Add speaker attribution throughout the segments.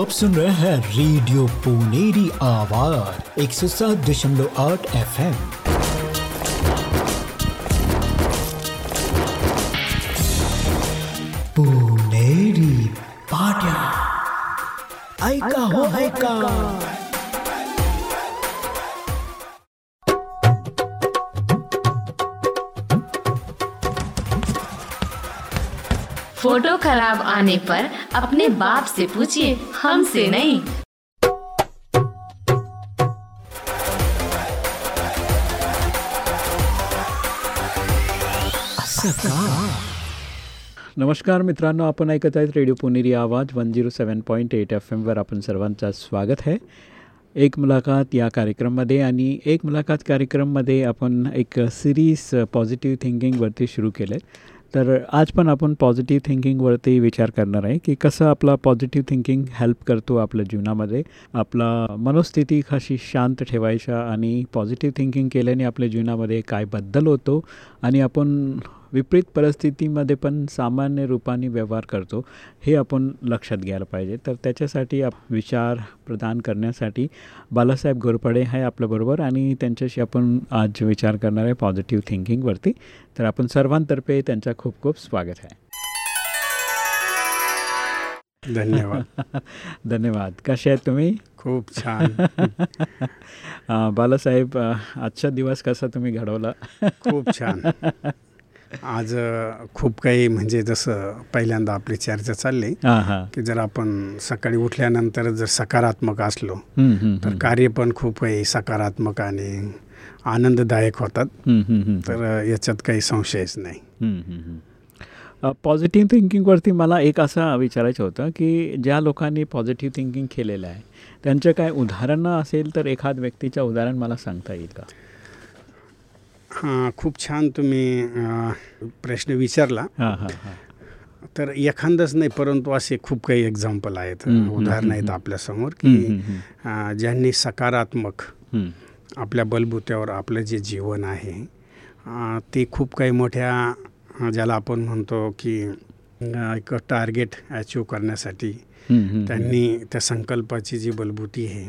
Speaker 1: आप सुन रहे हैं रेडियो पुनेरी आवाज एक सौ सात दशमलव आठ एफ एम पुनेरी पाट्या। ऐका हो ऐका
Speaker 2: खराब आने पर अपने बाप से पूछिए हमसे नहीं।
Speaker 3: नमस्कार मित्रांनो आपण ऐकत आहेत radio Puneri Awaaz one zero seven point eight F एमवर आपण सर्वांचं स्वागत आहे. एक मुलाखत या कार्यक्रममध्ये आणि एक मुलाखत कार्यक्रममध्ये आपण एक सिरीज पॉझिटिव्ह थिंकिंगवरती सुरू केले तर आज पण आपण पॉझिटिव्ह थिंकिंगवरती विचार करणार आहे की कसं आपला पॉझिटिव्ह थिंकिंग हेल्प करतो आपल्या जीवनामध्ये. आपला मनोस्थिती कशी शांत ठेवायच्या आणि पॉझिटिव्ह थिंकिंग केल्याने आपल्या जीवनामध्ये काय बदल होतो आणि आपण विपरीत परिस्थितीमध्ये पण सामान्य रूपाने व्यवहार करतो हे आपण लक्षात घ्यायला पाहिजे. तर त्याच्यासाठी आप विचार प्रदान करण्यासाठी बालासाहेब घोरपडे आहे आपल्याबरोबर आणि त्यांच्याशी आपण आज विचार करणार आहे पॉझिटिव्ह थिंकिंगवरती तर आपण सर्वांतर्फे त्यांचा खूप खूप स्वागत आहे.
Speaker 4: धन्यवाद.
Speaker 3: धन्यवाद. कसे आहेत तुम्ही?
Speaker 4: खूप छान.
Speaker 3: बालासाहेब आजचा दिवस कसा तुम्ही घडवला?
Speaker 4: खूप छान. आज खूप काही म्हणजे जसं पहिल्यांदा आपली चर्चा चालली की जर आपण सकाळी उठल्यानंतर जर सकारात्मक असलो तर कार्य पण खूप काही सकारात्मक आणि आनंददायक होतात. तर याच्यात काही संशयच नाही.
Speaker 3: पॉझिटिव्ह थिंकिंगवरती मला एक असं विचारायचं होतं की ज्या लोकांनी पॉझिटिव्ह थिंकिंग केलेलं आहे त्यांचं काय उदाहरणं असेल तर एखाद व्यक्तीचं उदाहरण मला सांगता येईल का?
Speaker 4: हां खूप छान तुम्ही प्रश्न विचारला तर एखादंच नाही परंतु असे खूप काही एक्झाम्पल आहेत उदाहरणं आहेत. आपल्यासमोर की ज्यांनी सकारात्मक. आपल्या बलबुत्यावर आपलं जे जीवन आहे ते खूप काही मोठ्या ज्याला आपण म्हणतो की एक टार्गेट अचीव करण्यासाठी त्यांनी त्या संकल्पाची जी बलबुती आहे.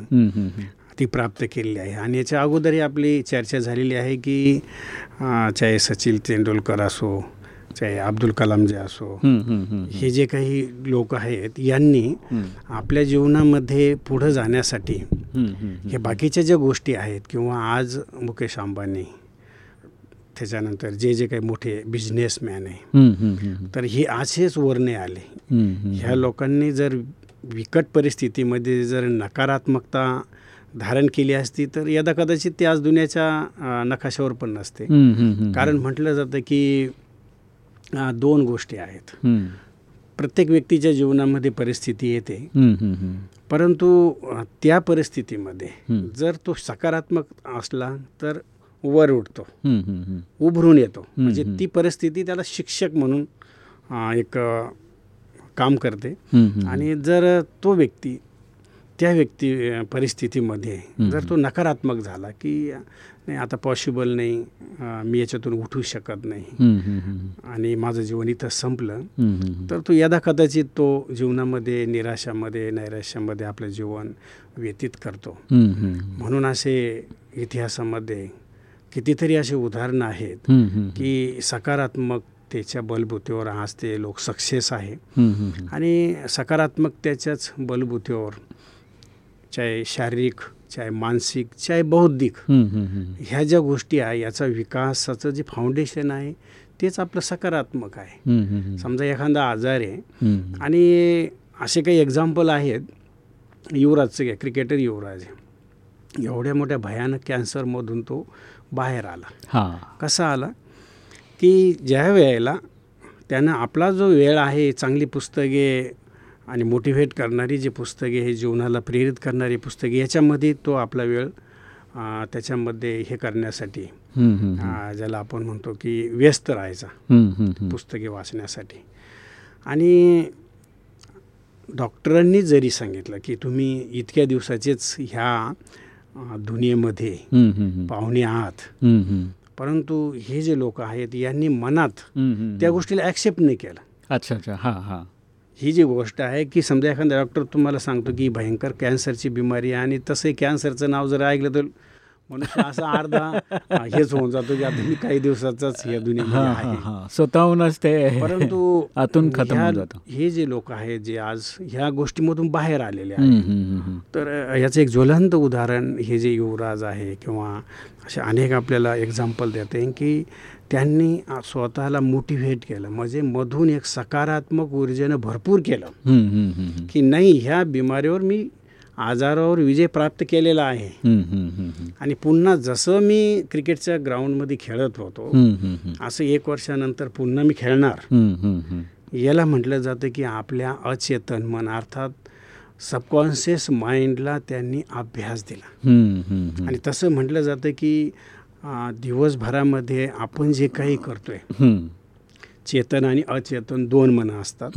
Speaker 4: ती प्राप्त केलेली आहे आणि याच्या अगोदरही आपली चर्चा झालेली आहे की चाहे सचिन तेंडुलकर असो चाहे अब्दुल कलाम जे असो. हे जे काही लोक आहेत यांनी आपल्या जीवनामध्ये पुढं जाण्यासाठी हे बाकीच्या ज्या गोष्टी आहेत किंवा आज मुकेश अंबानी त्याच्यानंतर जे जे काही मोठे बिझनेसमॅन आहे. तर हे असेच वरणे आले. ह्या लोकांनी जर बिकट परिस्थितीमध्ये जर नकारात्मकता धारण केली असती तर यदा कदाचित ते आज दुनियाच्या नकाशावर पण नसते. कारण म्हटलं जातं की दोन गोष्टी आहेत प्रत्येक व्यक्तीच्या जीवनामध्ये परिस्थिती येते. परंतु त्या परिस्थितीमध्ये. जर तो सकारात्मक असला तर वर उठतो. उभरून येतो म्हणजे. ती परिस्थिती त्याला शिक्षक म्हणून एक काम करते. आणि जर तो व्यक्ती त्या व्यक्ती परिस्थितीमध्ये. जर तो नकारात्मक झाला की नाही आता पॉसिबल नाही मी याच्यातून उठू शकत नाही. आणि माझं जीवन इथं संपलं. तर तो यदा कदाचित तो जीवनामध्ये निराशामध्ये नैराश्यामध्ये आपलं जीवन व्यतीत करतो. म्हणून असे इतिहासामध्ये कितीतरी असे उदाहरणं आहेत. की सकारात्मकतेच्या बलबुतीवर आज ते लोक सक्सेस आहे. आणि सकारात्मकतेच्याच बलबुतीवर चाहे शारीरिक चाहे मानसिक चाहे बौद्धिक. ह्या ज्या गोष्टी आहे याचा विकासाचं जे फाउंडेशन आहे तेच आपलं सकारात्मक आहे. समजा एखादा आजार आहे. आणि असे काही एक्झाम्पल आहेत युवराजचं घ्या क्रिकेटर युवराज एवढ्या मोठ्या भयानक कॅन्सरमधून तो बाहेर आला
Speaker 3: हा
Speaker 4: कसा आला की ज्या वेळेला त्यानं आपला जो वेळ आहे चांगली पुस्तके आणि मोटिवेट करणारी जी पुस्तके हे जीवनाला प्रेरित करणारी पुस्तके याच्यामध्ये तो आपला वेळ त्याच्यामध्ये हे करण्यासाठी ज्याला आपण म्हणतो की व्यस्त राहायचा. पुस्तके वाचण्यासाठी आणि डॉक्टरांनी जरी सांगितलं की तुम्ही इतक्या दिवसाचेच ह्या दुनियेमध्ये. पाहुणे आहात. परंतु हे जे लोक आहेत यांनी मनात. त्या गोष्टीला ॲक्सेप्ट नाही केलं
Speaker 3: अच्छा अच्छा हां हां
Speaker 4: ही जी गोष्ट आहे की समजा एखादा डॉक्टर तुम्हाला सांगतो की भयंकर कॅन्सरची बिमारी आहे आणि तसंही कॅन्सरचं नाव जर ऐकलं तर मनुष्य असा अर्धा हेच होऊन जातो की आता मी काही दिवसाचाच या
Speaker 3: हां स्वतःहूनच ते
Speaker 4: परंतु
Speaker 3: आतून
Speaker 4: हे जे लोक आहेत जे आज ह्या गोष्टीमधून बाहेर आलेले आहेत. तर अ, याचं एक ज्वलंत उदाहरण हे जे युवराज आहे किंवा असे अनेक आपल्याला एक्झाम्पल देते की त्यांनी स्वतःला मोटिव्हेट केलं म्हणजे मधून एक सकारात्मक ऊर्जेनं भरपूर केलं. की नाही ह्या बिमारीवर मी आजारावर विजय प्राप्त केलेला आहे. आणि पुन्हा जसं मी क्रिकेटच्या ग्राउंडमध्ये खेळत होतो. असं एक वर्षानंतर पुन्हा मी खेळणार. याला म्हटलं जातं की आपल्या अचेतन मन अर्थात सबकॉन्शियस माइंडला त्यांनी अभ्यास दिला. आणि तसं म्हटलं जातं की दिवसभरामध्ये आपण जे काही करतोय चेतन आणि अचेतन दोन मनं असतात.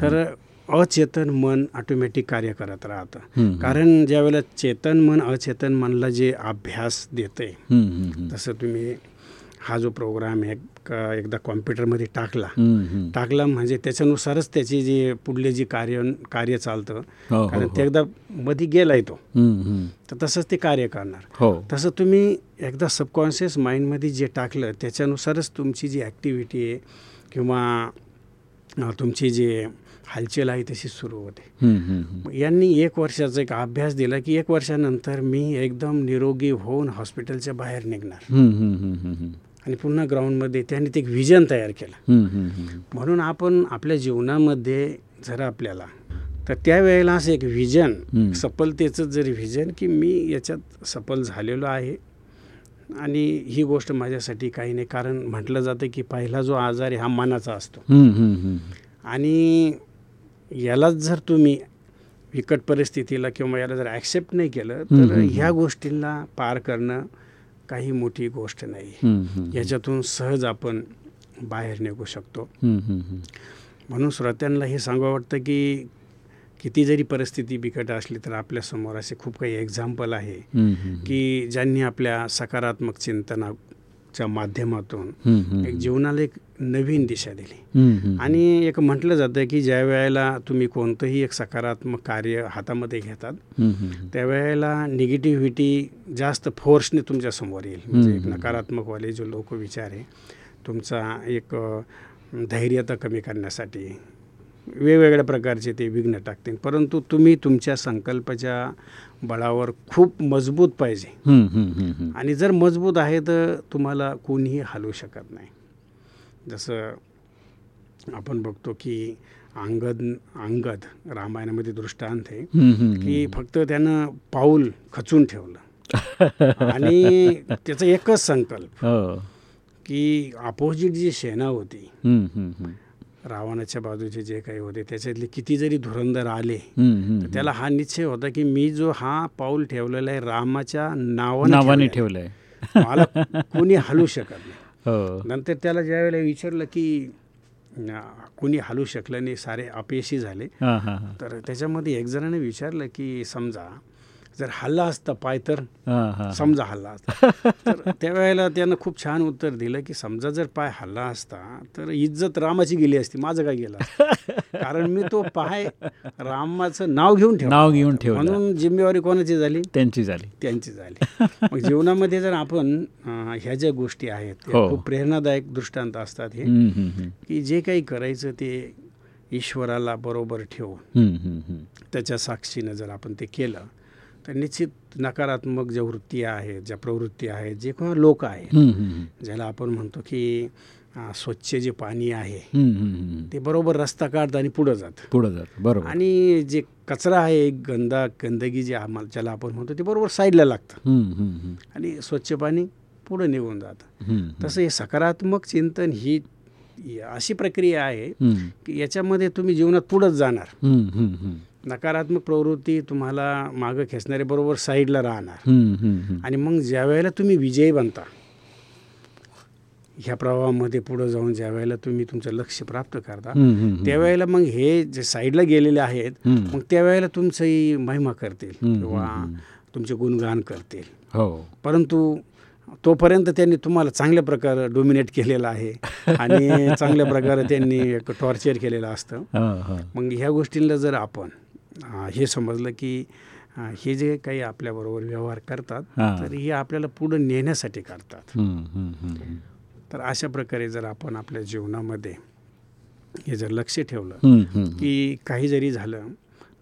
Speaker 4: तर अचेतन मन ऑटोमॅटिक कार्य करत राहतं. कारण ज्यावेळेला चेतन मन अचेतन मनला जे अभ्यास देते. तसं तुम्ही हा जो प्रोग्राम एक एकदा कॉम्प्युटरमध्ये टाकला. टाकला म्हणजे त्याच्यानुसारच त्याची जे पुढले जे कार्य कार्य चालतं
Speaker 3: हो, हो,
Speaker 4: कारण
Speaker 3: हो.
Speaker 4: ते एकदा मध्ये गेलाय तो. तर तसंच ते कार्य करणार. तसं तुम्ही एकदा सबकॉन्शियस माइंडमध्ये जे टाकलं त्याच्यानुसारच तुमची जी ॲक्टिव्हिटी आहे किंवा तुमची जे हालचाल आहे तशी सुरू होते. यांनी एक वर्षाचा एक अभ्यास दिला की एक वर्षानंतर मी एकदम निरोगी होऊन हॉस्पिटलच्या बाहेर निघणार. आणि पुन्हा ग्राउंडमध्ये त्यांनी ते एक व्हिजन तयार केलं. म्हणून आपण आपल्या जीवनामध्ये जर आपल्याला तर त्यावेळेला असं एक व्हिजन. सफलतेचं जर व्हिजन की मी याच्यात सफल झालेलो आहे आणि ही गोष्ट माझ्यासाठी काही नाही कारण म्हटलं जातं की पहिला जो आजार आहे हा मनाचा असतो. आणि यालाच जर तुम्ही विकट परिस्थितीला किंवा याला जर ॲक्सेप्ट नाही केलं तर. ह्या गोष्टींना पार करणं काही मोठी गोष्ट नाही. याच्यातून सहज आपण बाहेर निघू शकतो. म्हणून श्रोत्यांना हे सांगावं वाटतं की किती जरी परिस्थिती बिकट असली तर आपल्यासमोर असे खूप काही एक्झाम्पल आहे. की ज्यांनी आपल्या सकारात्मक चिंतनाच्या माध्यमातून. एक जीवनाला एक नवीन दिशा दिली. आणि एक म्हटलं जातं की ज्या वेळेला तुम्ही कोणतंही एक सकारात्मक कार्य हातामध्ये घेतात. त्यावेळेला निगेटिव्हिटी जास्त फोर्सने तुमच्यासमोर येईल म्हणजे एक. नकारात्मकवाले जो लोक विचार आहे तुमचा एक धैर्यता कमी करण्यासाठी वेगवेगळ्या प्रकारचे ते विघ्न टाकतील परंतु तुम्ही तुमच्या संकल्पाच्या बळावर खूप मजबूत पाहिजे. आणि जर मजबूत आहे तर तुम्हाला कोणीही हलवू शकत नाही जसं आपण बघतो की अंगद अंगद रामायणामध्ये दृष्टांत आहे की फक्त त्यानं पाऊल खचून ठेवलं. आणि त्याचा एकच संकल्प
Speaker 3: हो.
Speaker 4: की अपोजिट जी सेना होती. रावणाच्या बाजूचे जे काही होते त्याच्यातले किती जरी धुरंधर आले तर त्याला हा निश्चय होता की मी जो हा पाऊल ठेवलेला आहे रामाच्या नावाने.
Speaker 3: ठेवलंय.
Speaker 4: मला कोणी हलू शकत नाही. नंतर त्याला ज्यावेळेला विचारलं की कोणी हलू शकलं नाही सारे अपयशी झाले.
Speaker 3: हा हा हा.
Speaker 4: तर त्याच्यामध्ये एक जणाने विचारलं की समजा जर हल्ला असता पाय तर समजा हल्ला असता तर त्यावेळेला त्यानं खूप छान उत्तर दिलं की समजा जर पाय हल्ला असता तर इज्जत रामाची गेली असती माझं काय गेलं? कारण मी तो पाय रामाचं नाव घेऊन ठेवला
Speaker 3: नाव घेऊन. ठेवलं.
Speaker 4: म्हणून जिम्मेवारी कोणाची झाली
Speaker 3: त्यांची झाली
Speaker 4: त्यांची झाली मग जीवनामध्ये जर आपण ह्या ज्या गोष्टी आहेत
Speaker 3: हो.
Speaker 4: खूप प्रेरणादायक दृष्टांत असतात हे. की जे काही करायचं ते ईश्वराला बरोबर ठेवून. त्याच्या साक्षीनं जर आपण ते केलं तर निश्चित नकारात्मक ज्या वृत्ती आहेत ज्या प्रवृत्ती आहेत जे किंवा लोक आहेत ज्याला आपण म्हणतो की स्वच्छ जे पाणी आहे. ते बरोबर रस्ता काढतं आणि पुढं जातं.
Speaker 3: पुढं जात. बरोबर.
Speaker 4: आणि जे कचरा आहे गंदा गंदगी जे आम्हाला ज्याला आपण म्हणतो ते बरोबर साईडला लागतं. आणि स्वच्छ पाणी पुढं निघून जातं. तसं हे सकारात्मक चिंतन ही अशी प्रक्रिया आहे की याच्यामध्ये तुम्ही जीवनात पुढंच जाणार. नकारात्मक प्रवृत्ती तुम्हाला मागं खेचणारे बरोबर साईडला राहणार. आणि मग ज्या वेळेला तुम्ही विजयी बनता ह्या प्रवाहामध्ये पुढं जाऊन ज्या वेळेला तुम्ही तुमचं लक्ष प्राप्त करता. त्यावेळेला मग हे जे साईडला गेलेले आहेत. मग त्यावेळेला तुमचंही महिमा करतील किंवा. तुमचे गुणगान करतील
Speaker 3: हो
Speaker 4: परंतु तोपर्यंत त्यांनी तुम्हाला चांगल्या प्रकारे डोमिनेट केलेलं आहे आणि चांगल्या प्रकारे त्यांनी एक टॉर्चर केलेलं असतं मग ह्या गोष्टींना जर आपण हे समजलं की हे जे काही आपल्याबरोबर व्यवहार करतात. तर हे आपल्याला पुढं नेण्यासाठी करतात. तर अशा प्रकारे जर आपण आपल्या जीवनामध्ये हे जर लक्ष ठेवलं की काही जरी झालं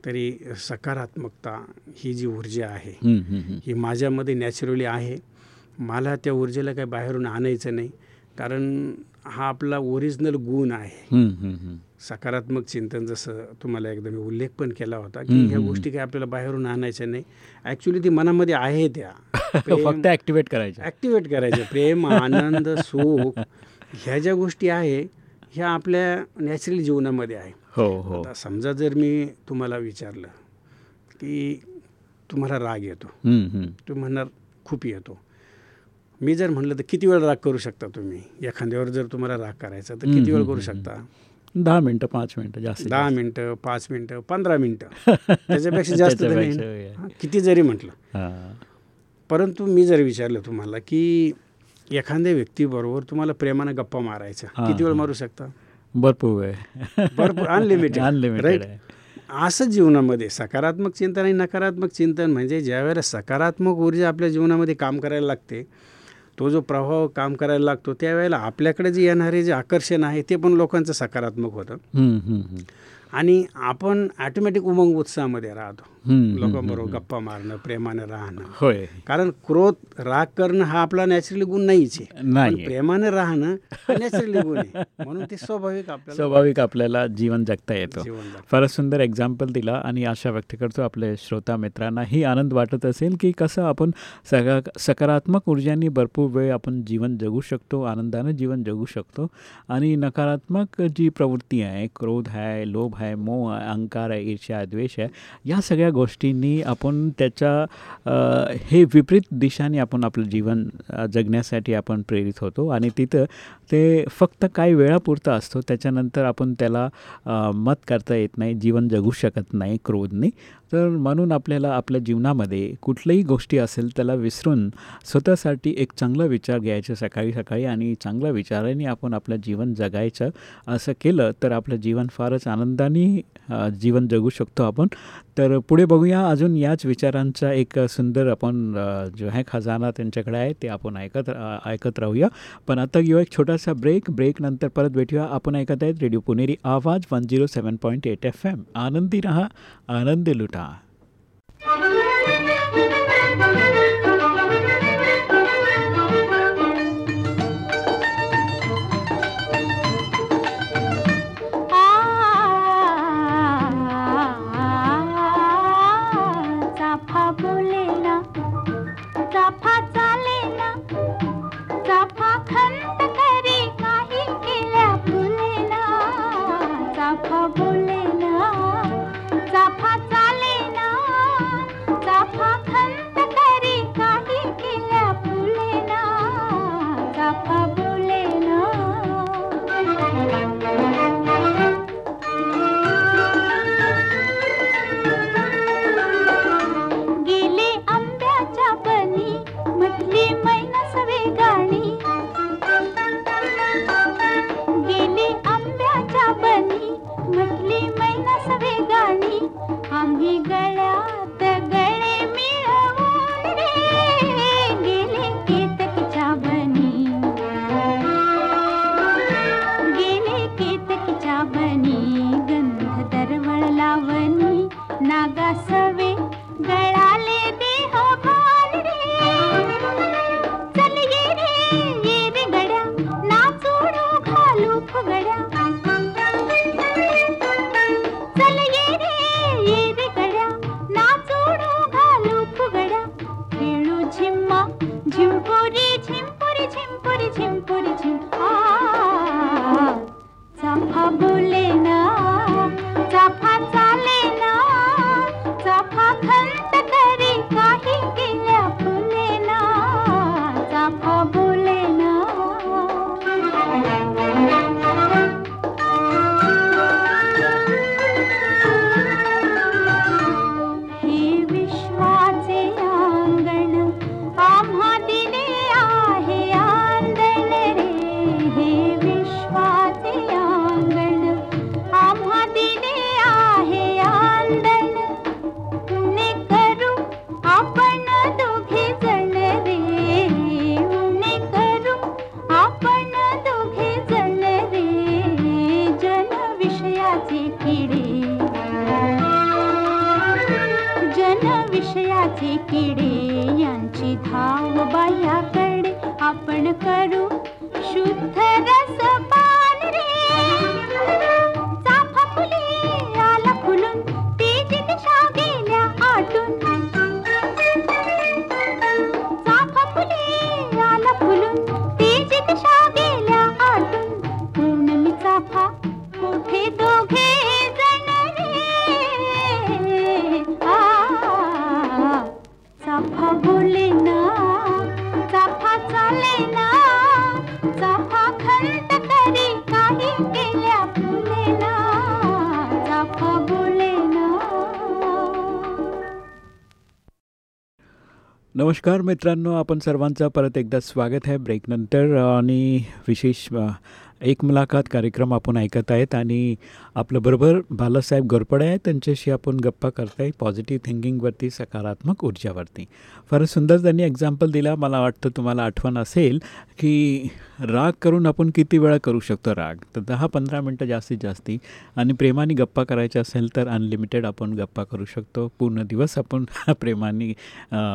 Speaker 4: तरी सकारात्मकता ही जी ऊर्जा आहे. ही माझ्यामध्ये नॅचरली आहे मला त्या ऊर्जेला काही बाहेरून आणायचं नाही कारण हा आपला ओरिजिनल गुण आहे. सकारात्मक चिंतन जसं तुम्हाला एकदा मी उल्लेख पण केला होता की ह्या. गोष्टी काही आपल्याला बाहेरून आणायच्या नाही. ॲक्च्युली ती मनामध्ये आहे त्या.
Speaker 3: फक्त ऍक्टिवेट करायचं
Speaker 4: ॲक्टिवेट करायचं प्रेम आनंद सुख ह्या ज्या गोष्टी आहे ह्या आपल्या नॅचरली जीवनामध्ये आहे.
Speaker 3: हो हो.
Speaker 4: आता समजा जर मी तुम्हाला विचारलं की तुम्हाला राग येतो. तुम्ही म्हणणार खूप येतो. मी जर म्हणलं तर किती वेळ राग करू शकता तुम्ही? एखाद्यावर जर तुम्हाला राग करायचा तर किती वेळ करू शकता?
Speaker 3: दहा मिनटं पाच मिनटं जास्त
Speaker 4: दहा मिनटं पाच मिनटं पंधरा मिनटं. त्याच्यापेक्षा जास्त किती जरी म्हटलं. परंतु मी जर विचारलं तुम्हाला की एखाद्या व्यक्तीबरोबर तुम्हाला प्रेमानं गप्पा मारायच्या
Speaker 3: हा,
Speaker 4: किती वेळ. मारू शकता?
Speaker 3: भरपूर वेळ.
Speaker 4: भरपूर अनलिमिटेड
Speaker 3: अनलिमिटेड
Speaker 4: असं जीवनामध्ये सकारात्मक चिंतन आणि नकारात्मक चिंतन म्हणजे ज्यावेळेला सकारात्मक ऊर्जा आपल्या जीवनामध्ये काम करायला लागते तो जो प्रभाव काम करायला लागतो त्यावेळेला आपल्याकडे जे येणारे जे आकर्षण आहे ते पण लोकांचं सकारात्मक होतं. आणि आपण ॲटोमॅटिक उमंग उत्साहामध्ये राहतो. लोकांबरोबर. गप्पा मारणं प्रेमानं राहणं.
Speaker 3: होय.
Speaker 4: कारण क्रोध राग करणं हा आपला नॅचरली गुण नाहीच आहे. प्रेमानं राहणं नॅचरली गुण आहे. म्हणून ते स्वाभाविक आपल्याला
Speaker 3: स्वाभाविक आपल्याला जीवन जगता येतो. फारच सुंदर एक्झाम्पल दिला आणि आशा व्यक्त करतो आपले श्रोता मित्रांनाही आनंद वाटत असेल की कसं आपण सका सकारात्मक ऊर्जांनी भरपूर वेळ आपण जीवन जगू शकतो आनंदानं जीवन जगू शकतो. आणि नकारात्मक जी प्रवृत्ती आहे क्रोध आहे लोभ आहे मोह आहे अहंकार आहे ईर्ष्या द्वेष आहे या सगळ्या गोष्टींनी आपण त्याच्या हे विपरीत दिशाने आपण आपलं जीवन जगण्यासाठी आपण प्रेरित होतो आणि तिथं ते फक्त काही वेळापुरतं असतो त्याच्यानंतर आपण त्याला मत करता येत नाही जीवन जगू शकत नाही क्रोधने. तर म्हणून आपल्याला आपल्या जीवनामध्ये कुठल्याही गोष्टी असेल त्याला विसरून स्वतःसाठी एक चांगला विचार घ्यायचा सकाळी सकाळी आणि चांगल्या विचाराने आपण आपलं जीवन जगायचं. असं केलं तर आपलं जीवन फारच आनंदाने जीवन जगू शकतो आपण. तर पुढे बघूया अजून याच विचारांचा एक सुंदर आपण जो आहे खजाना त्यांच्याकडे आहे ते आपण ऐकत ऐकत राहूया. पण आता घेऊ एक छोटासा ब्रेक ब्रेक नंतर परत भेटूया. आपण ऐकत आहेत radio Puneri Awaaz one zero seven point eight F M आनंदी रहा आनंद लुटा.
Speaker 5: मन विषयाचे किडे यांची धाव बाह्याकडे आपण करू शुद्ध रसपान
Speaker 3: नमस्कार मित्रांनो आपण सर्वांचं परत एकदा स्वागत आहे ब्रेकनंतर आणि विशेष एक मुलाखत कार्यक्रम आपण ऐकत आहेत आणि आपलं बरोबर बालासाहेब गोरपडे आहे त्यांच्याशी आपण गप्पा करताय. पॉझिटिव्ह थिंकिंगवरती सकारात्मक ऊर्जावरती. फार सुंदर त्यांनी एक्झाम्पल दिला. मला वाटतं तुम्हाला आठवण असेल की राग करून आपण किती वेळा करू शकतो राग? तर दहा पंधरा मिनटं जास्तीत जास्ती. आणि प्रेमाने गप्पा करायच्या असेल तर अनलिमिटेड आपण गप्पा करू शकतो. पूर्ण दिवस आपण प्रेमाने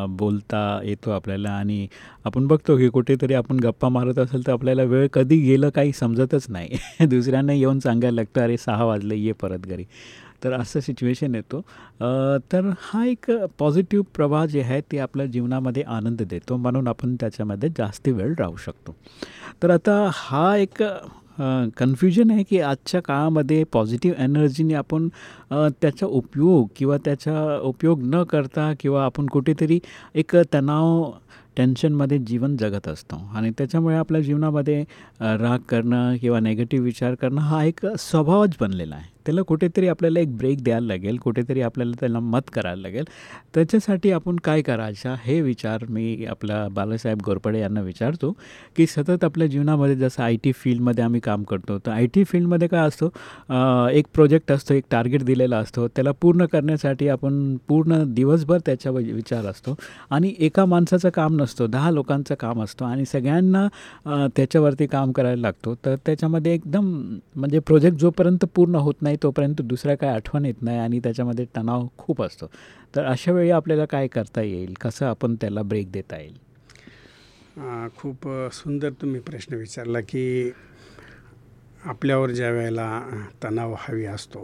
Speaker 3: बोलता येतो आपल्याला. आणि आपण बघतो की कुठेतरी आपण गप्पा मारत असेल तर आपल्याला वेळ कधी गेलं काही समजतच नाही. दुसऱ्यांना येऊन सांगायला लागतं अरे सहा वाजले ये परत घरी. तर असं सिच्युएशन येतो. तर हा एक पॉझिटिव्ह प्रवाह जे आहे ते आपल्या जीवनामध्ये आनंद देतो म्हणून आपण त्याच्यामध्ये जास्त वेळ राहू शकतो. तर आता हा एक कन्फ्युजन आहे की आजच्या काळामध्ये पॉझिटिव्ह एनर्जीने आपण त्याचा उपयोग किंवा त्याचा उपयोग न करता किंवा आपण कुठेतरी एक तणाव टेन्शनमध्ये जीवन जगत असतो. आणि त्याच्यामुळे आपल्या जीवनामध्ये राग करणं किंवा नेगेटिव्ह विचार करणं हा एक स्वभावच बनलेला आहे. त्याला कुठेतरी आपल्याला एक ब्रेक द्यायला लागेल कुठेतरी आपल्याला त्याला मत करायला लागेल. त्याच्यासाठी आपण काय करायचा हे विचार मी आपला बालासाहेब गोरपडे यांना विचारतो की सतत आपल्या जीवनामध्ये जसं आय टी फील्डमध्ये आम्ही काम करतो तर आय टी फील्डमध्ये काय असतो एक प्रोजेक्ट असतो एक टार्गेट दिलेला असतो त्याला पूर्ण करण्यासाठी आपण पूर्ण दिवसभर त्याच्या विचार असतो आणि एका माणसाचं काम नसतो दहा लोकांचं काम असतो आणि सगळ्यांना त्याच्यावरती काम करायला लागतो. तर त्याच्यामध्ये एकदम म्हणजे प्रोजेक्ट जोपर्यंत पूर्ण होत नाही तोपर्यंत दुसऱ्या काय आठवण येत नाही आणि त्याच्यामध्ये तणाव खूप असतो तर अशा वेळी आपल्याला काय करता येईल कसं आपण त्याला ब्रेक देता येईल
Speaker 4: खूप सुंदर तुम्ही प्रश्न विचारला की आपल्यावर ज्या वेळेला तणाव हवी असतो.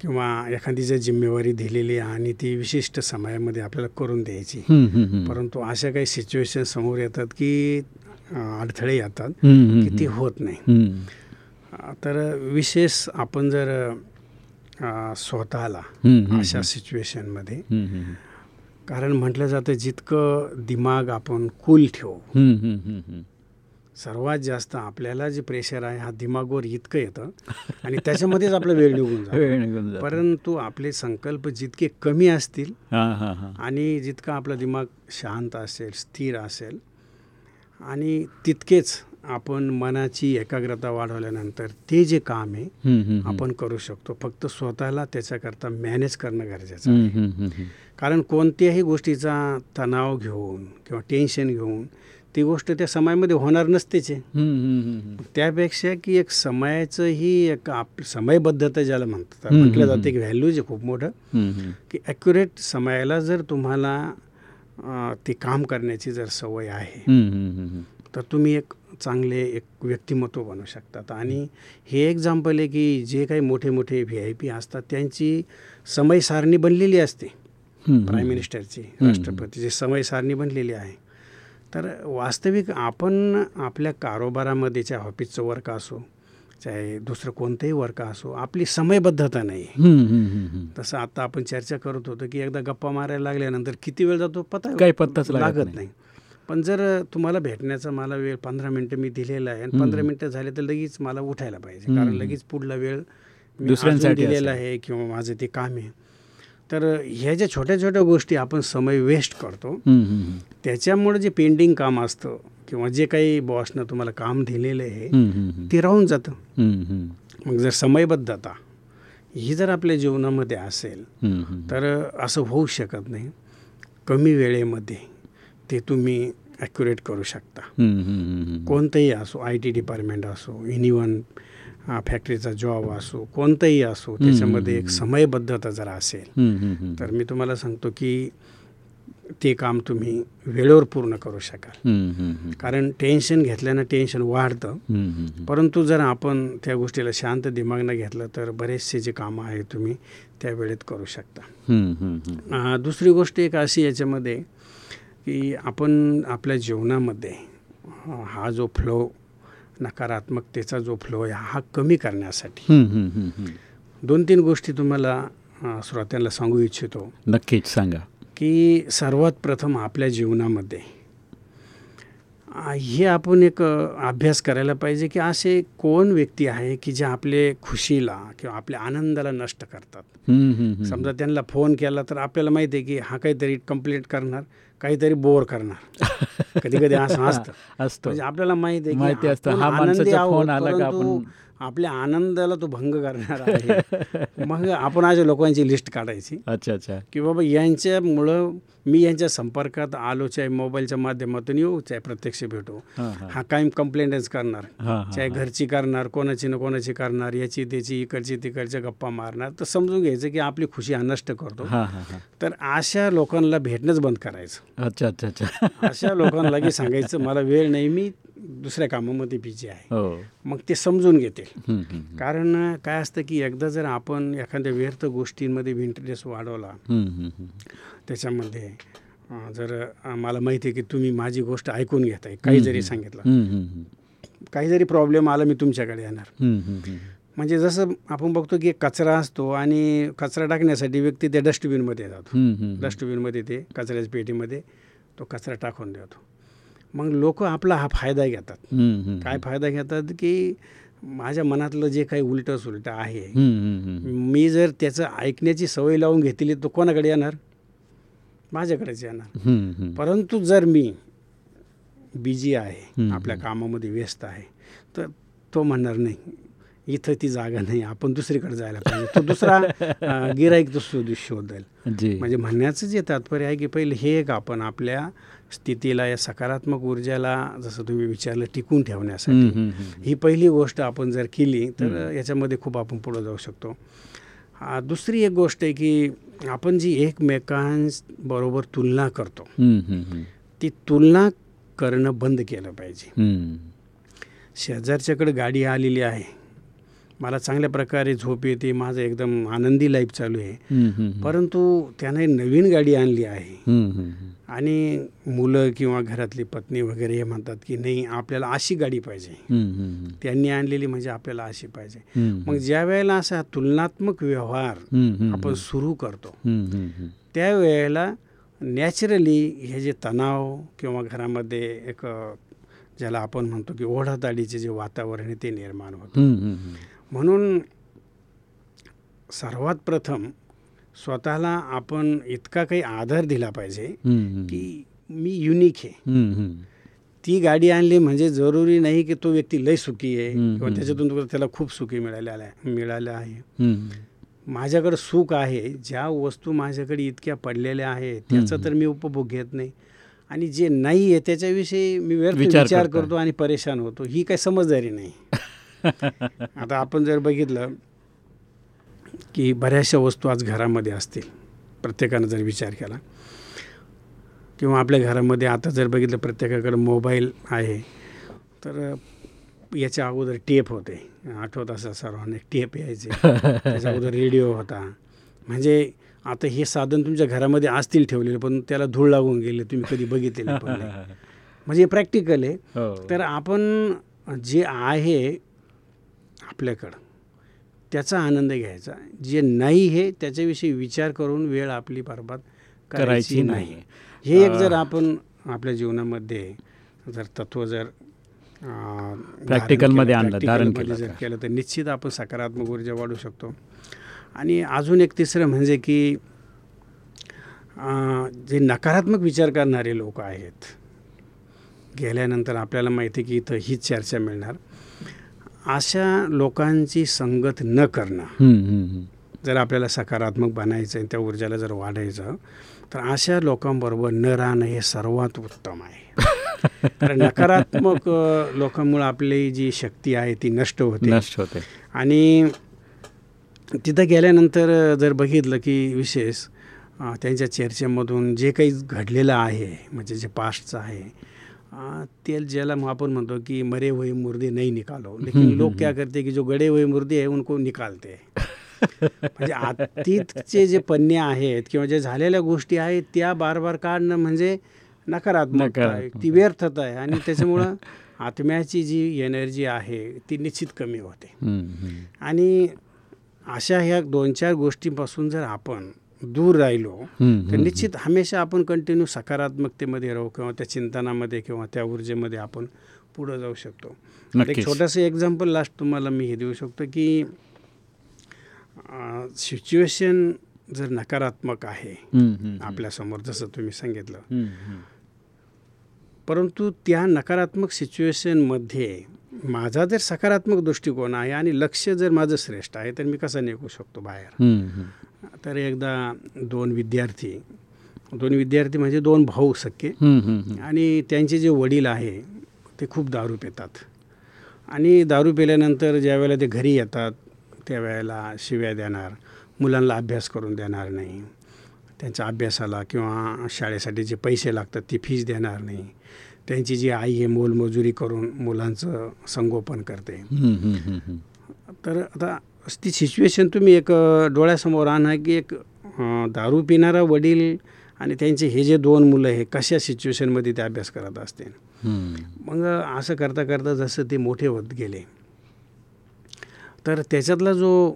Speaker 4: किंवा एखादी जर जिम्मेवारी दिलेली आहे आणि ती विशिष्ट समयामध्ये आपल्याला करून द्यायची. परंतु अशा काही सिच्युएशन समोर येतात की अडथळे येतात की ती. होत नाही तर विशेष आपण जर स्वतःला अशा. सिच्युएशनमध्ये. कारण म्हटलं जातं जितकं दिमाग आपण कूल ठेवू. सर्वात जास्त आपल्याला जे प्रेशर आहे हा दिमागवर इतकं येतं आणि त्याच्यामध्येच आपला वेळ निघून जातो. परंतु आपले संकल्प जितके कमी असतील आणि जितका आपला दिमाग शांत असेल स्थिर असेल आणि तितकेच आपण मनाची एकाग्रता वाढवल्यानंतर ते जे काम आहे. आपण करू शकतो फक्त स्वतःला त्याच्याकरता मॅनेज करणं गरजेचं आहे. कारण कोणत्याही गोष्टीचा तणाव घेऊन किंवा टेन्शन घेऊन ती गोष्ट त्या समयामध्ये होणार नसतेच आहे. त्यापेक्षा की एक समयाचं ही एक आप समयबद्धता ज्याला म्हणतात म्हटलं जाते की व्हॅल्यूज आहे खूप मोठं. की ॲक्युरेट समयाला जर तुम्हाला ते काम करण्याची जर सवय आहे. तर तुम्ही एक चांगले एक व्यक्तिमत्व बनू शकतात. आणि हे एक्झाम्पल आहे की जे काही मोठे मोठे व्ही आय पी असतात त्यांची समय सारणी बनलेली असते. प्राईम. मिनिस्टरची राष्ट्रपतीची समय सारणी बनलेली आहे. तर वास्तविक आपण आपल्या कारोबारामध्ये चाहे ऑफिसचं वर्क असो चाहे दुसरं कोणतंही वर्क असो आपली समयबद्धता नाही. तसं आता आपण चर्चा करत होतो की एकदा गप्पा मारायला लागल्यानंतर किती वेळ जातो? पता
Speaker 3: काही पत्ताच लागत नाही.
Speaker 4: पण जर तुम्हाला भेटण्याचा मला वेळ पंधरा मिनटं मी दिलेला आहे आणि पंधरा मिनटं झाले तर लगेच मला उठायला पाहिजे कारण. लगेच पुढला वेळ
Speaker 3: दुसऱ्यांसाठी
Speaker 4: दिलेला. आहे किंवा माझं ते काम आहे तर ह्या ज्या छोट्या छोट्या गोष्टी आपण समय वेस्ट करतो. त्याच्यामुळे जे पेंडिंग काम असतं किंवा जे काही बॉसनं तुम्हाला काम दिलेलं आहे. ते राहून जातं. मग जर समयबद्धता ही जर आपल्या जीवनामध्ये असेल. तर असं होऊ शकत नाही कमी वेळेमध्ये ते तुम्ही ॲक्युरेट करू शकता. कोणतंही असो आय टी डिपार्टमेंट असो एनी वन हा, फॅक्टरीचा जॉब असो कोणताही असो त्याच्यामध्ये एक समयबद्धता जर असेल. तर मी तुम्हाला सांगतो की ते काम तुम्ही वेळेवर पूर्ण करू शकाल. कारण टेन्शन घेतल्यानं टेन्शन वाढतं. परंतु जर आपण त्या गोष्टीला शांत दिमागनं घेतलं तर बरेचसे जे कामं आहे तुम्ही त्या वेळेत करू शकता दुसरी गोष्ट एक अशी याच्यामध्ये की आपण आपल्या जीवनामध्ये हा जो फ्लो नकारात्मकतेचा जो फ्लो आहे हा कमी करण्यासाठी. दोन तीन गोष्टी तुम्हाला श्रोत्यांना सांगू इच्छितो
Speaker 3: नक्कीच सांगा
Speaker 4: की सर्वात प्रथम आपल्या जीवनामध्ये हे आपण एक अभ्यास करायला पाहिजे की असे कोण व्यक्ती आहे की जे आपले खुशीला किंवा आपल्या आनंदाला नष्ट करतात. समजा त्यांना फोन केला तर आपल्याला माहिती आहे की हा काहीतरी कंप्लेंट करणार काहीतरी बोर करणार. कधी कधी असं असतं.
Speaker 3: असतो.
Speaker 4: म्हणजे आपल्याला माहिती आहे की
Speaker 3: माहिती असतं, हा
Speaker 4: आनंदी
Speaker 3: माणसाचा
Speaker 4: आहोत,
Speaker 3: फोन आला का
Speaker 4: परंतु
Speaker 3: आपण-
Speaker 4: आपल्या आनंदाला तो भंग करणार आहे. मग आपण अशा लोकांची लिस्ट काढायची.
Speaker 3: अच्छा अच्छा.
Speaker 4: की बाबा यांच्यामुळं मी यांच्या संपर्कात आलो चाहे मोबाईलच्या माध्यमातून येऊ चाहे प्रत्यक्ष भेटू.
Speaker 3: हां
Speaker 4: कायम कंप्लेंटच करणार. चाहे घरची करणार कोणाची ना कोणाची करणार याची त्याची इकडची तिकडच्या गप्पा मारणार. तर समजून घ्यायचं की आपली खुशी हा नष्ट करतो. तर अशा लोकांना भेटणंच बंद करायचं.
Speaker 3: अच्छा अच्छा अच्छा.
Speaker 4: अशा लोकांना की सांगायचं मला वेळ नाही मी दुसऱ्या कामामध्ये बिझी आहे.
Speaker 3: हो.
Speaker 4: मग ते समजून घेतील. कारण काय असतं की एकदा जर आपण एखाद्या व्यर्थ गोष्टींमध्ये इंटरेस्ट वाढवला. त्याच्यामध्ये जर मला माहिती आहे की तुम्ही माझी गोष्ट ऐकून घेताय काही जरी सांगितलं. काही जरी प्रॉब्लेम आला मी तुमच्याकडे येणार. म्हणजे जसं आपण बघतो की कचरा असतो आणि कचरा टाकण्यासाठी व्यक्ती त्या डस्टबिनमध्ये जातो. डस्टबिनमध्ये ते कचऱ्याच्या पेटीमध्ये तो कचरा टाकून देतो. मग लोक आपला हा फायदा घेतात. काय फायदा घेतात की माझ्या मनातलं जे काही उलटं सुलटं आहे. मी जर त्याचं ऐकण्याची सवय लावून घेतली तर कोणाकडे येणार माझ्याकडेच येणार. परंतु जर मी बिझी आहे. आपल्या कामामध्ये व्यस्त आहे तर तो म्हणणार नाही इथं ती जागा नाही आपण दुसरीकडे जायला पाहिजे तो दुसरा गिराईक तो शोध शोधेल म्हणजे म्हणण्याचं जे तात्पर्य आहे की पहिले हे एक आपण आपल्या स्थितीला या सकारात्मक ऊर्जाला जसं तुम्ही विचारलं टिकून ठेवण्यासाठी. ही पहिली गोष्ट आपण जर केली तर याच्यामध्ये खूप आपण पुढं जाऊ शकतो दुसरी एक गोष्ट आहे की आपण जी एकमेकांबरोबर तुलना करतो. ती तुलना करणं बंद केलं पाहिजे. शेजारच्याकडे गाडी आलेली आहे मला चांगल्या प्रकारे झोप येते माझं एकदम आनंदी लाईफ चालू आहे. परंतु त्याने नवीन गाडी आणली आहे. आणि मुलं किंवा घरातली पत्नी वगैरे हे म्हणतात की नाही आपल्याला अशी गाडी पाहिजे त्यांनी आणलेली म्हणजे आपल्याला अशी पाहिजे. मग ज्या वेळेला असा तुलनात्मक व्यवहार आपण सुरू करतो. त्यावेळेला नॅचरली हे जे तणाव किंवा घरामध्ये एक ज्याला आपण म्हणतो की ओढाताडीचे जे वातावरण आहे ते निर्माण होतं. म्हणून सर्वात प्रथम स्वतःला आपण इतका काही आधार दिला पाहिजे. की मी युनिक आहे. ती गाडी आणली म्हणजे जरुरी नाही की तो व्यक्ती लय सुखी आहे किंवा. त्याच्यातून त्याला खूप सुखी मिळालेलं आहे मिळालं आहे. माझ्याकडं सुख आहे ज्या वस्तू माझ्याकडे इतक्या पडलेल्या आहेत त्याचा. तर मी उपभोग घेत नाही आणि जे नाही आहे त्याच्याविषयी मी व्यर्थ
Speaker 3: विचार. करतो
Speaker 4: आणि परेशान होतो ही काही समजदारी नाही आता आपण जर बघितलं की बऱ्याचशा वस्तू आज घरामध्ये असतील प्रत्येकानं जर विचार केला. किंवा आपल्या घरामध्ये आता जर बघितलं प्रत्येकाकडे मोबाईल आहे तर याच्या अगोदर टेप होते. आठवत असं सर्वांना एक टेप यायचे. त्याच्या अगोदर रेडिओ होता. म्हणजे आता हे साधन तुमच्या घरामध्ये असतील ठेवलेले पण त्याला धूळ लागून गेले तुम्ही कधी नाही. म्हणजे प्रॅक्टिकल आहे.
Speaker 3: हो.
Speaker 4: तर आपण जे आहे आपल्याकडं. त्याचा आनंद घ्यायचा. जे नाही हे त्याच्याविषयी विचार करून वेळ आपली बरबाद
Speaker 3: करायची नाही.
Speaker 4: हे एक जर आपण आपल्या जीवनामध्ये जर तत्व जर अं,
Speaker 3: Practical धारणमध्ये
Speaker 4: केलं,
Speaker 3: आणलं, धारण केलं
Speaker 4: जर. केलं तर निश्चित आपण सकारात्मक ऊर्जा वाढू शकतो. आणि अजून एक तिसरं म्हणजे की जे नकारात्मक विचार करणारे लोक आहेत गेल्यानंतर आपल्याला माहिती आहे की इथं हीच चर्चा मिळणार. अशा लोकांची संगत न करणं. जर आपल्याला सकारात्मक बनायचं आहे त्या ऊर्जाला जर वाढायचं तर अशा लोकांबरोबर न राहणं हे सर्वात उत्तम आहे. कारण नकारात्मक लोकांमुळे आपली जी शक्ती आहे ती नष्ट होते.
Speaker 3: नष्ट होते.
Speaker 4: आणि तिथं गेल्यानंतर जर बघितलं की विशेष त्यांच्या चर्चेमधून जे काही घडलेलं आहे म्हणजे जे पास्टचं आहे अ, ते ज्याला मग आपण म्हणतो की मरे हुए मुर्दे नहीं निकालो. लेकिन लोक क्या करते की जो गडे हुए मुर्दे आहे उनको निकालते. म्हणजे अतीतचे जे पन्ने आहेत किंवा जे झालेल्या गोष्टी आहेत त्या बार बार काढणं म्हणजे नकारात्मक. ती व्यर्थता आहे. आणि त्याच्यामुळं आत्म्याची जी एनर्जी आहे ती निश्चित कमी होते. आणि अशा ह्या दोन चार गोष्टींपासून जर आपण दूर राहिलो तर. निश्चित हमेशा आपण कंटिन्यू सकारात्मकतेमध्ये राहू किंवा त्या चिंतनामध्ये किंवा त्या ऊर्जेमध्ये आपण पुढं जाऊ शकतो एक. छोटंसं एक्झाम्पल लास्ट तुम्हाला मी हे देऊ शकतो की सिच्युएशन जर नकारात्मक आहे आपल्यासमोर जसं तुम्ही सांगितलं. परंतु त्या नकारात्मक सिच्युएशनमध्ये माझा जर सकारात्मक दृष्टिकोन आहे आणि लक्ष जर माझं श्रेष्ठ आहे तर मी कसं निघू शकतो बाहेर. तर एकदा दोन विद्यार्थी दोन विद्यार्थी म्हणजे दोन भाऊ
Speaker 3: हम्म.
Speaker 4: आणि त्यांचे जे वडील आहे ते खूप दारू पितात आणि दारू पिल्यानंतर ज्या वेळेला ते घरी येतात त्यावेळेला शिव्या देणार मुलांना अभ्यास करून देणार नाही त्यांच्या अभ्यासाला किंवा शाळेसाठी जे पैसे लागतात ती फीज देणार नाही त्यांची जी आई आहे मोलमजुरी करून मुलांचं संगोपन करते. तर आता ती सिच्युएशन तुम्ही एक डोळ्यासमोर आणा की एक दारू पिणारा वडील आणि त्यांचे हे जे दोन मुलं आहे कशा सिच्युएशनमध्ये ते अभ्यास करत
Speaker 3: हम्म.
Speaker 4: मग असं करता करता जसं ते मोठे होत गेले तर त्याच्यातला जो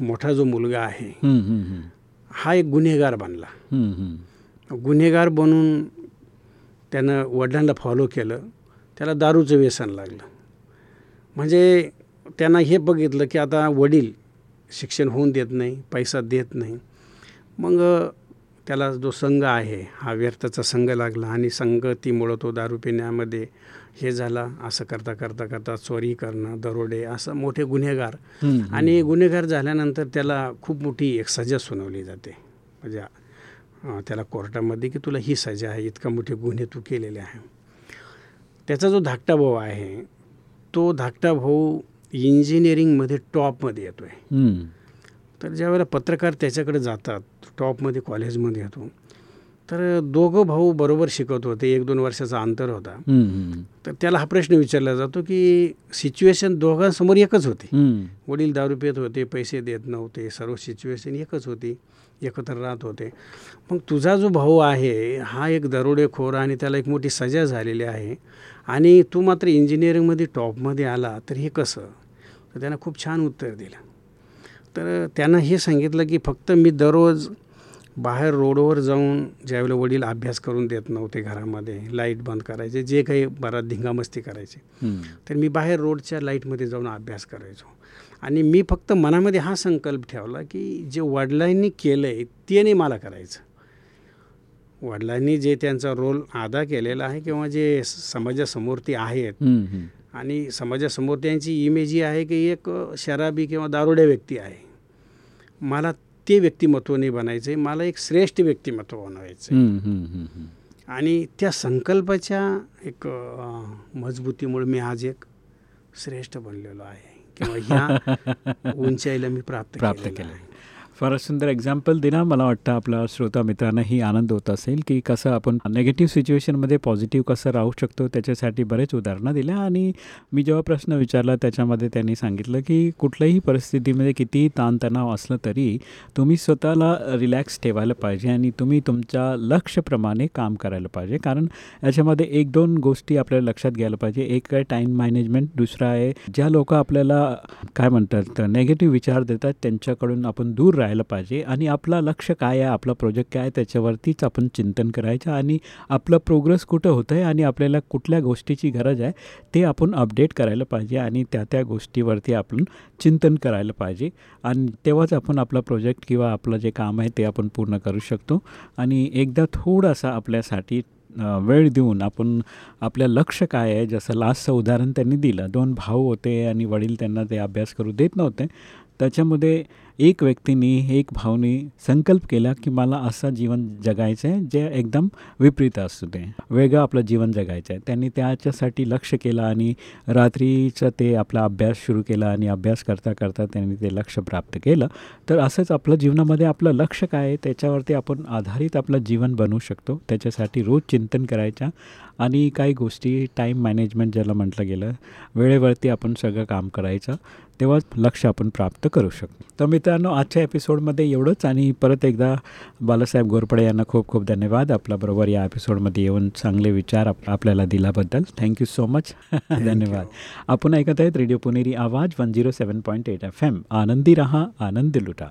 Speaker 4: मोठा जो मुलगा आहे. हा एक गुन्हेगार बनला. गुन्हेगार बनून त्यानं वडिलांना फॉलो केलं त्याला दारूचं व्यसन लागलं म्हणजे त्यांना हे बघितलं की आता वडील शिक्षण होऊन देत नाही पैसा देत नाही. मग त्याला जो संघ आहे हा व्यर्थाचा संघ लागला आणि संगतीमुळं तो दारू पिण्यामध्ये हे झाला. असं करता करता करता चोरी करणं दरोडे असं मोठे गुन्हेगार. आणि गुन्हेगार झाल्यानंतर त्याला खूप मोठी एक सजा सुनावली जाते. म्हणजे त्याला कोर्टामध्ये की तुला ही सजा आहे इतका मोठे गुन्हे तू केलेले आहे. त्याचा जो धाकटा भाऊ आहे तो धाकटा भाऊ इंजिनिअरिंगमध्ये टॉपमध्ये येतो आहे. तर ज्यावेळेला पत्रकार त्याच्याकडे जातात टॉपमध्ये कॉलेजमध्ये येतो तर दोघं भाऊ बरोबर शिकत होते एक दोन वर्षाचा अंतर होता. तर त्याला हा प्रश्न विचारला जातो की सिच्युएशन दोघांसमोर एकच होती. वडील दारू पित होते पैसे देत नव्हते सर्व सिच्युएशन एकच होती एकत्र राहत होते मग तुझा जो भाऊ आहे हा एक दरोडेखोर आणि त्याला एक मोठी सजा झालेली आहे आणि तू मात्र इंजिनिअरिंगमध्ये टॉपमध्ये आला तर हे कसं तर त्यानं खूप छान उत्तर दिलं तर त्यानं हे सांगितलं की फक्त मी दररोज बाहेर रोडवर जाऊन ज्यावेळेला वडील अभ्यास करून देत नव्हते घरामध्ये लाइट बंद करायचे जे काही बराच धिंगामस्ती करायचे. तर मी बाहेर रोडच्या लाईटमध्ये जाऊन अभ्यास करायचो आणि मी फक्त मनामध्ये हा संकल्प ठेवला की जे वडिलांनी केलं आहे ते नाही मला करायचं वडिलांनी जे त्यांचा रोल अदा केलेला आहे किंवा जे समाजासमोर ते आहेत. आणि समाजासमोर त्यांची इमेज ही आहे की एक शराबी किंवा दारुड्या व्यक्ती आहे मला ते व्यक्तिमत्व नाही बनायचं आहे मला एक श्रेष्ठ व्यक्तिमत्व बनवायचं आहे. आणि त्या संकल्पाच्या एक मजबूतीमुळे मी आज एक श्रेष्ठ बनलेलो आहे किंवा ह्या उंचाईला मी प्राप्त
Speaker 3: प्राप्त केलं
Speaker 4: आहे.
Speaker 3: फारच सुंदर एक्झाम्पल दिला. मला वाटतं आपल्या श्रोता मित्रांनाही आनंद होत असेल की कसं आपण निगेटिव्ह सिच्युएशनमध्ये पॉझिटिव्ह कसं राहू शकतो त्याच्यासाठी बरेच उदाहरणं दिल्या. आणि मी जेव्हा प्रश्न विचारला त्याच्यामध्ये त्यांनी सांगितलं की कुठल्याही परिस्थितीमध्ये कितीही ताणतणाव असलं तरी तुम्ही स्वतःला रिलॅक्स ठेवायला पाहिजे आणि तुम्ही तुमच्या लक्षप्रमाणे काम करायला पाहिजे. कारण याच्यामध्ये एक दोन गोष्टी आपल्याला लक्षात घ्यायला पाहिजे. एक आहे टाईम मॅनेजमेंट दुसरा आहे ज्या लोक आपल्याला काय म्हणतात नेगेटिव्ह विचार देतात त्यांच्याकडून आपण दूर राहायला पाहिजे. आणि आपला लक्ष काय आहे? आपला प्रोजेक्ट काय आहे? त्याच्यावरतीच आपण चिंतन करायचं आणि आपला प्रोग्रेस कुठं होतं आहे आणि आपल्याला कुठल्या गोष्टीची गरज आहे? ते आपण अपडेट करायला पाहिजे आणि त्या त्या गोष्टीवरती आपण चिंतन करायला पाहिजे. आणि तेव्हाच आपण आपला प्रोजेक्ट किंवा आपलं जे काम आहे ते आपण पूर्ण करू शकतो. आणि एकदा थोडासा आपल्यासाठी वेळ देऊन आपण आपलं लक्ष काय आहे? जसं लास्टचं उदाहरण त्यांनी दिलं. दोन भाऊ होते आणि वडील त्यांना ते अभ्यास करू देत नव्हते. त्याच्यामध्ये एक व्यक्तीने एक भावने संकल्प केला की मला असं जीवन जगायचं आहे जे एकदम विपरीत असू दे. वेगळं आपलं जीवन जगायचं आहे. त्यांनी त्याच्यासाठी लक्ष केलं आणि रात्रीचं ते आपला अभ्यास सुरू केला आणि अभ्यास करता करता त्यांनी ते लक्ष प्राप्त केलं. तर असंच आपलं जीवनामध्ये आपलं लक्ष काय आहे त्याच्यावरती आपण आधारित आपलं जीवन बनवू शकतो. त्याच्यासाठी रोज चिंतन करायच्या आणि काही गोष्टी टाईम मॅनेजमेंट ज्याला म्हटलं गेलं वेळेवरती आपण सगळं काम करायचं. तेव्हाच लक्ष आपण प्राप्त करू शकतो. तर मित्रांनो आजच्या एपिसोडमध्ये एवढंच आणि परत एकदा बालासाहेब गोरपडे यांना खूप खूप धन्यवाद. आपल्याबरोबर या एपिसोडमध्ये येऊन चांगले विचार आप आपल्याला दिल्याबद्दल. थँक्यू सो मच धन्यवाद. आपण ऐकत आहेत radio Puneri Awaaz one zero seven point eight F M आनंदी रहा आनंद लुटा.